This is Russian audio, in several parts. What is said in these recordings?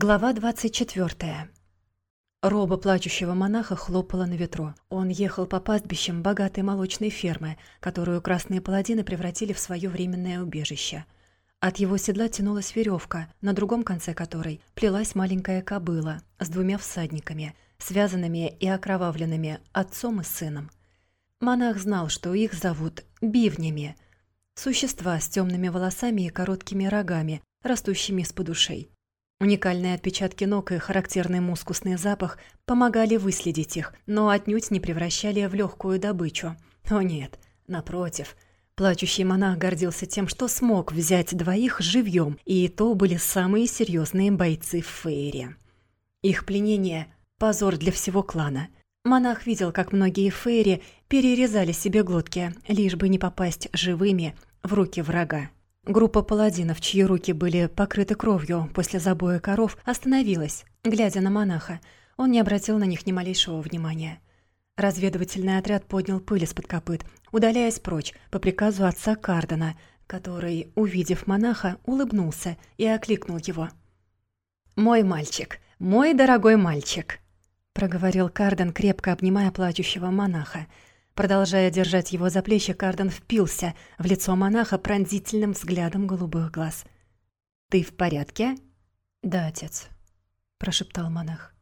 Глава 24. Роба плачущего монаха хлопала на ветру. Он ехал по пастбищам богатой молочной фермы, которую красные паладины превратили в свое временное убежище. От его седла тянулась веревка, на другом конце которой плелась маленькая кобыла с двумя всадниками, связанными и окровавленными отцом и сыном. Монах знал, что их зовут бивнями, существа с темными волосами и короткими рогами, растущими из-под ушей. Уникальные отпечатки ног и характерный мускусный запах помогали выследить их, но отнюдь не превращали в легкую добычу. О нет, напротив. Плачущий монах гордился тем, что смог взять двоих живьем, и то были самые серьезные бойцы в Фейре. Их пленение – позор для всего клана. Монах видел, как многие Фейри перерезали себе глотки, лишь бы не попасть живыми в руки врага. Группа паладинов, чьи руки были покрыты кровью после забоя коров, остановилась, глядя на монаха. Он не обратил на них ни малейшего внимания. Разведывательный отряд поднял пыль из-под копыт, удаляясь прочь по приказу отца Кардена, который, увидев монаха, улыбнулся и окликнул его. «Мой мальчик, мой дорогой мальчик!» — проговорил Карден, крепко обнимая плачущего монаха — Продолжая держать его за плечи, Карден впился в лицо монаха пронзительным взглядом голубых глаз. «Ты в порядке?» «Да, отец», — прошептал монах.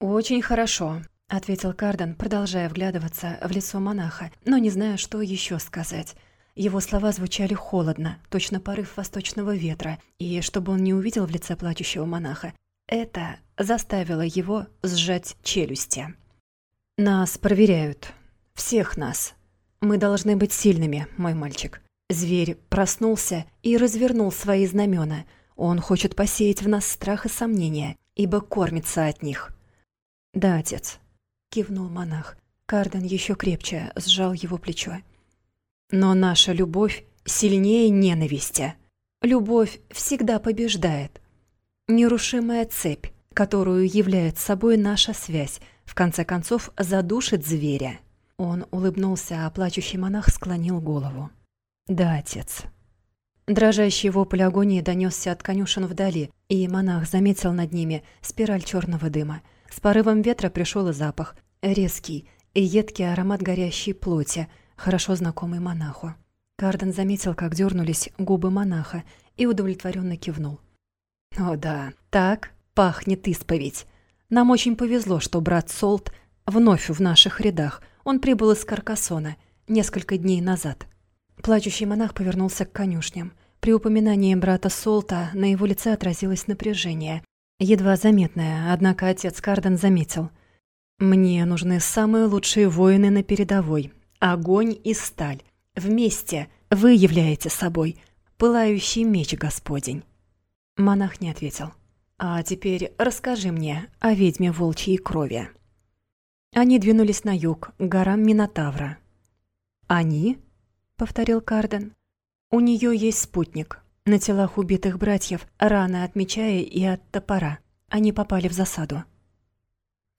«Очень хорошо», — ответил Карден, продолжая вглядываться в лицо монаха, но не зная, что еще сказать. Его слова звучали холодно, точно порыв восточного ветра, и, чтобы он не увидел в лице плачущего монаха, это заставило его сжать челюсти. «Нас проверяют», всех нас. Мы должны быть сильными, мой мальчик. Зверь проснулся и развернул свои знамена. Он хочет посеять в нас страх и сомнения, ибо кормится от них. «Да, отец», — кивнул монах. Карден еще крепче сжал его плечо. «Но наша любовь сильнее ненависти. Любовь всегда побеждает. Нерушимая цепь, которую является собой наша связь, в конце концов задушит зверя». Он улыбнулся, а плачущий монах склонил голову. «Да, отец». Дрожащий вопль агонии донесся от конюшен вдали, и монах заметил над ними спираль черного дыма. С порывом ветра пришел и запах, резкий и едкий аромат горящей плоти, хорошо знакомый монаху. Карден заметил, как дернулись губы монаха, и удовлетворенно кивнул. «О да, так пахнет исповедь. Нам очень повезло, что брат Солт вновь в наших рядах — он прибыл из Каркасона несколько дней назад. Плачущий монах повернулся к конюшням. При упоминании брата Солта на его лице отразилось напряжение. Едва заметное, однако отец Карден заметил. «Мне нужны самые лучшие воины на передовой. Огонь и сталь. Вместе вы являете собой пылающий меч Господень». Монах не ответил. «А теперь расскажи мне о ведьме волчьей крови». Они двинулись на юг, к горам Минотавра. «Они?» — повторил Карден. «У нее есть спутник. На телах убитых братьев раны от меча и от топора. Они попали в засаду».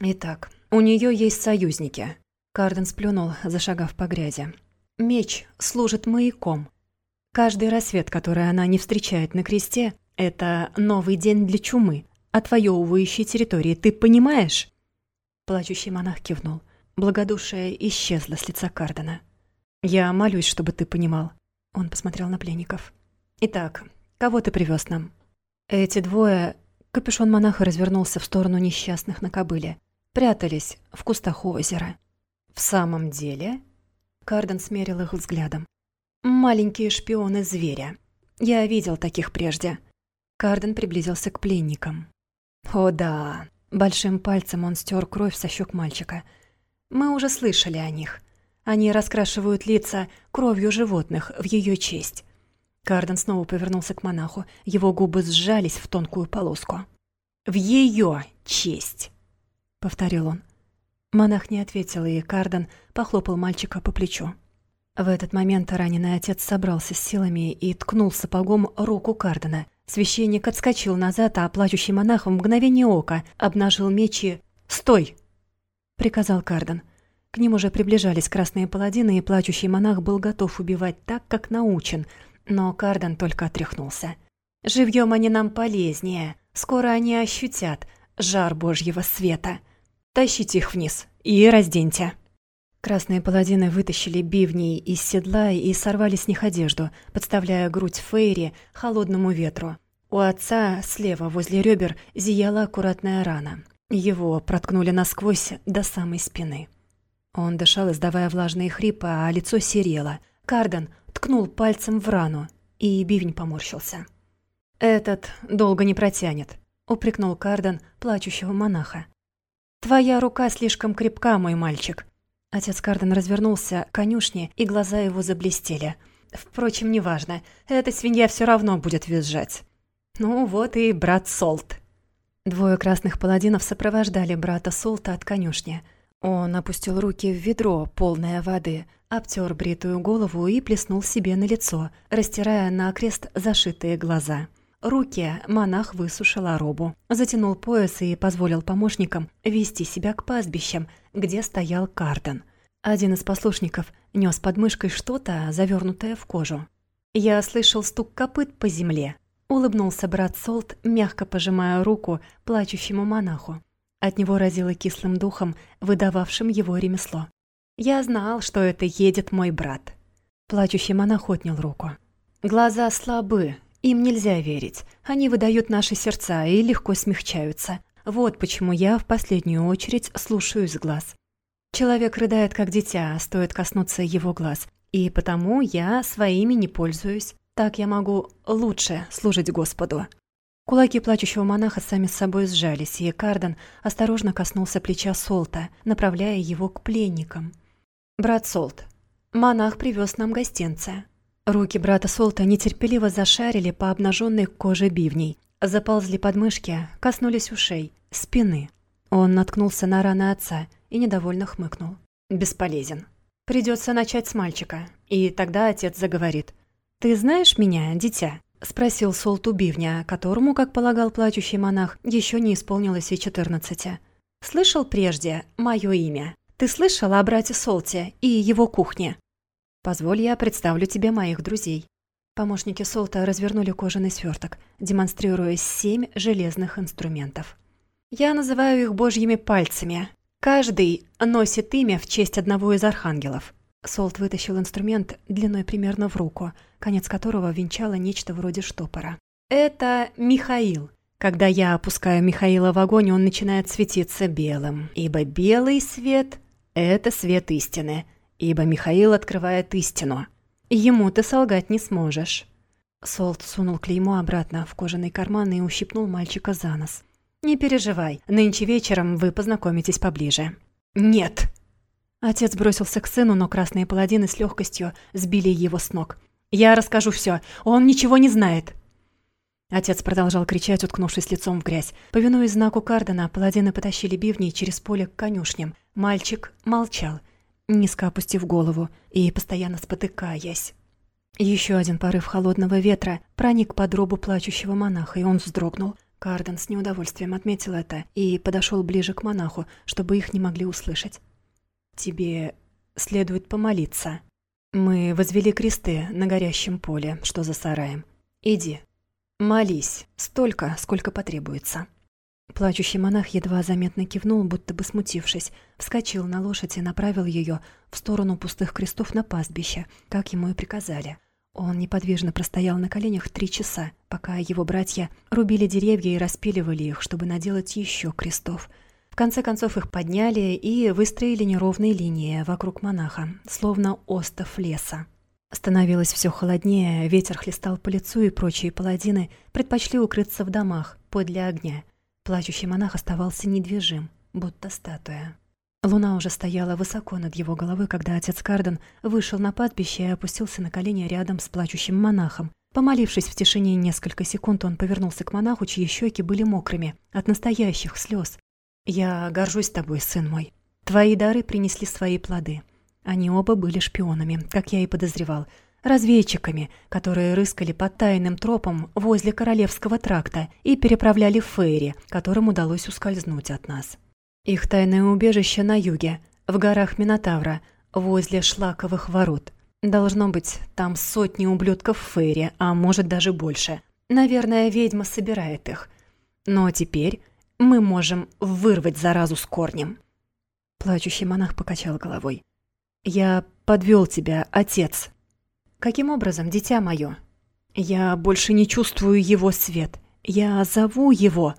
«Итак, у нее есть союзники». Карден сплюнул, зашагав по грязи. «Меч служит маяком. Каждый рассвет, который она не встречает на кресте, это новый день для чумы, отвоевывающей территории. Ты понимаешь?» Плачущий монах кивнул. Благодушие исчезло с лица Кардена. «Я молюсь, чтобы ты понимал». Он посмотрел на пленников. «Итак, кого ты привез нам?» Эти двое... Капюшон монаха развернулся в сторону несчастных на кобыле. Прятались в кустах у озера. «В самом деле?» Карден смерил их взглядом. «Маленькие шпионы зверя. Я видел таких прежде». Карден приблизился к пленникам. «О да, Большим пальцем он стер кровь со щек мальчика. «Мы уже слышали о них. Они раскрашивают лица кровью животных в ее честь». Карден снова повернулся к монаху. Его губы сжались в тонкую полоску. «В ее честь!» — повторил он. Монах не ответил, и Карден похлопал мальчика по плечу. В этот момент раненый отец собрался с силами и ткнул сапогом руку Кардена. Священник отскочил назад, а плачущий монах в мгновение ока обнажил меч и... «Стой!» — приказал Карден. К ним уже приближались красные паладины, и плачущий монах был готов убивать так, как научен, но Карден только отряхнулся. «Живьем они нам полезнее», — Скоро они ощутят жар божьего света. Тащите их вниз и разденьте». Красные паладины вытащили бивни из седла и сорвали с них одежду, подставляя грудь Фейри холодному ветру. У отца слева возле ребер зияла аккуратная рана. Его проткнули насквозь до самой спины. Он дышал, издавая влажные хрипы, а лицо серело. Карден ткнул пальцем в рану, и бивень поморщился. «Этот долго не протянет», — упрекнул Карден плачущего монаха. «Твоя рука слишком крепка, мой мальчик». Отец Карден развернулся к конюшне, и глаза его заблестели. «Впрочем, неважно, эта свинья все равно будет визжать». «Ну вот и брат Солт». Двое красных паладинов сопровождали брата Солта от конюшни. Он опустил руки в ведро, полное воды, обтер бритую голову и плеснул себе на лицо, растирая на крест зашитые глаза. Руки монах высушил робу, затянул пояс и позволил помощникам вести себя к пастбищам, где стоял Карден. Один из послушников нес под мышкой что-то, завернутое в кожу. Я слышал стук копыт по земле. Улыбнулся брат Солт, мягко пожимая руку плачущему монаху. От него разило кислым духом, выдававшим его ремесло. «Я знал, что это едет мой брат». Плачущий монах отнял руку. «Глаза слабы, им нельзя верить. Они выдают наши сердца и легко смягчаются. Вот почему я в последнюю очередь слушаюсь глаз. Человек рыдает, как дитя, стоит коснуться его глаз. И потому я своими не пользуюсь. Так я могу лучше служить Господу». Кулаки плачущего монаха сами с собой сжались, и Карден осторожно коснулся плеча Солта, направляя его к пленникам. «Брат Солт, монах привез нам гостинца». Руки брата Солта нетерпеливо зашарили по обнаженной коже бивней, заползли под мышки, коснулись ушей, спины. Он наткнулся на раны отца и недовольно хмыкнул. «Бесполезен. Придется начать с мальчика, и тогда отец заговорит. «Ты знаешь меня, дитя?» — спросил Солт у бивня, которому, как полагал плачущий монах, еще не исполнилось и четырнадцати. «Слышал прежде мое имя? Ты слышал о брате Солте и его кухне?» «Позволь, я представлю тебе моих друзей». Помощники Солта развернули кожаный сверток, демонстрируя семь железных инструментов. «Я называю их божьими пальцами. Каждый носит имя в честь одного из архангелов. Солт вытащил инструмент длиной примерно в руку, конец которого венчало нечто вроде штопора. «Это Михаил. Когда я опускаю Михаила в огонь, он начинает светиться белым, ибо белый свет — это свет истины, ибо Михаил открывает истину. Ему ты солгать не сможешь». Солт сунул клеймо обратно в кожаный карман и ущипнул мальчика за нос. «Не переживай, нынче вечером вы познакомитесь поближе». «Нет!» Отец бросился к сыну, но красные паладины с легкостью сбили его с ног. «Я расскажу все. Он ничего не знает!» Отец продолжал кричать, уткнувшись лицом в грязь. Повинуясь знаку Кардена, паладины потащили бивни через поле к конюшням. Мальчик молчал, низко опустив голову и постоянно спотыкаясь. Еще один порыв холодного ветра проник под робу плачущего монаха, и он вздрогнул. Карден с неудовольствием отметил это и подошел ближе к монаху, чтобы их не могли услышать. Тебе следует помолиться. Мы возвели кресты на горящем поле, что за сараем. Иди, молись, столько, сколько потребуется». Плачущий монах едва заметно кивнул, будто бы смутившись, вскочил на лошадь и направил ее в сторону пустых крестов на пастбище, как ему и приказали. Он неподвижно простоял на коленях три часа, пока его братья рубили деревья и распиливали их, чтобы наделать еще крестов — в конце концов их подняли и выстроили неровные линии вокруг монаха, словно остов леса. Становилось все холоднее, ветер хлестал по лицу, и прочие паладины предпочли укрыться в домах, подле огня. Плачущий монах оставался недвижим, будто статуя. Луна уже стояла высоко над его головой, когда отец Карден вышел на падбище и опустился на колени рядом с плачущим монахом. Помолившись в тишине несколько секунд, он повернулся к монаху, чьи щеки были мокрыми от настоящих слез. «Я горжусь тобой, сын мой. Твои дары принесли свои плоды. Они оба были шпионами, как я и подозревал, разведчиками, которые рыскали по тайным тропам возле Королевского тракта и переправляли Фейри, которым удалось ускользнуть от нас. Их тайное убежище на юге, в горах Минотавра, возле Шлаковых ворот. Должно быть, там сотни ублюдков Фейри, а может даже больше. Наверное, ведьма собирает их. Но теперь мы можем вырвать заразу с корнем». Плачущий монах покачал головой. «Я подвел тебя, отец». «Каким образом, дитя мое?» «Я больше не чувствую его свет. Я зову его,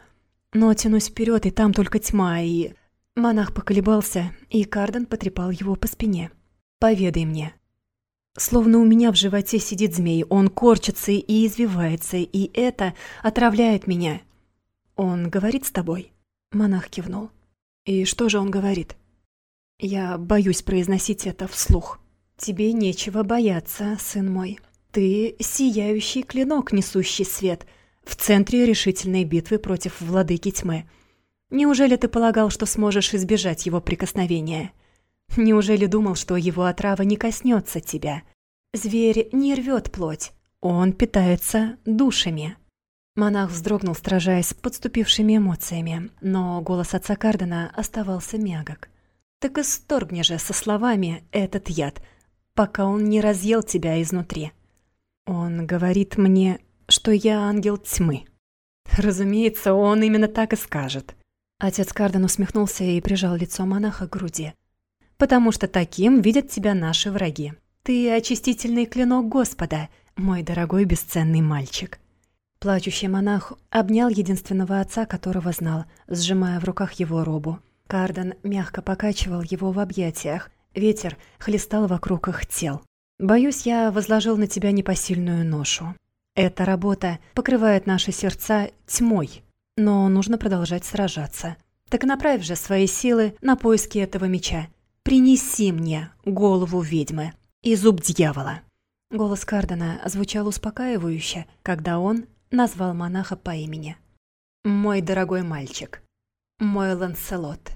но тянусь вперед, и там только тьма, и...» Монах поколебался, и Карден потрепал его по спине. «Поведай мне». Словно у меня в животе сидит змей, он корчится и извивается, и это отравляет меня. «Он говорит с тобой?» Монах кивнул. «И что же он говорит?» «Я боюсь произносить это вслух». «Тебе нечего бояться, сын мой. Ты — сияющий клинок, несущий свет, в центре решительной битвы против владыки тьмы. Неужели ты полагал, что сможешь избежать его прикосновения? Неужели думал, что его отрава не коснется тебя? Зверь не рвет плоть, он питается душами». Монах вздрогнул, сражаясь подступившими эмоциями, но голос отца Кардена оставался мягок. «Так исторгни же со словами этот яд, пока он не разъел тебя изнутри. Он говорит мне, что я ангел тьмы». Разумеется, он именно так и скажет. Отец Карден усмехнулся и прижал лицо монаха к груди. «Потому что таким видят тебя наши враги. Ты очистительный клинок Господа, мой дорогой бесценный мальчик». Плачущий монах обнял единственного отца, которого знал, сжимая в руках его робу. Карден мягко покачивал его в объятиях. Ветер хлестал вокруг их тел. «Боюсь, я возложил на тебя непосильную ношу. Эта работа покрывает наши сердца тьмой, но нужно продолжать сражаться. Так направь же свои силы на поиски этого меча. Принеси мне голову ведьмы и зуб дьявола». Голос Кардена звучал успокаивающе, когда он назвал монаха по имени. «Мой дорогой мальчик, мой Ланселот,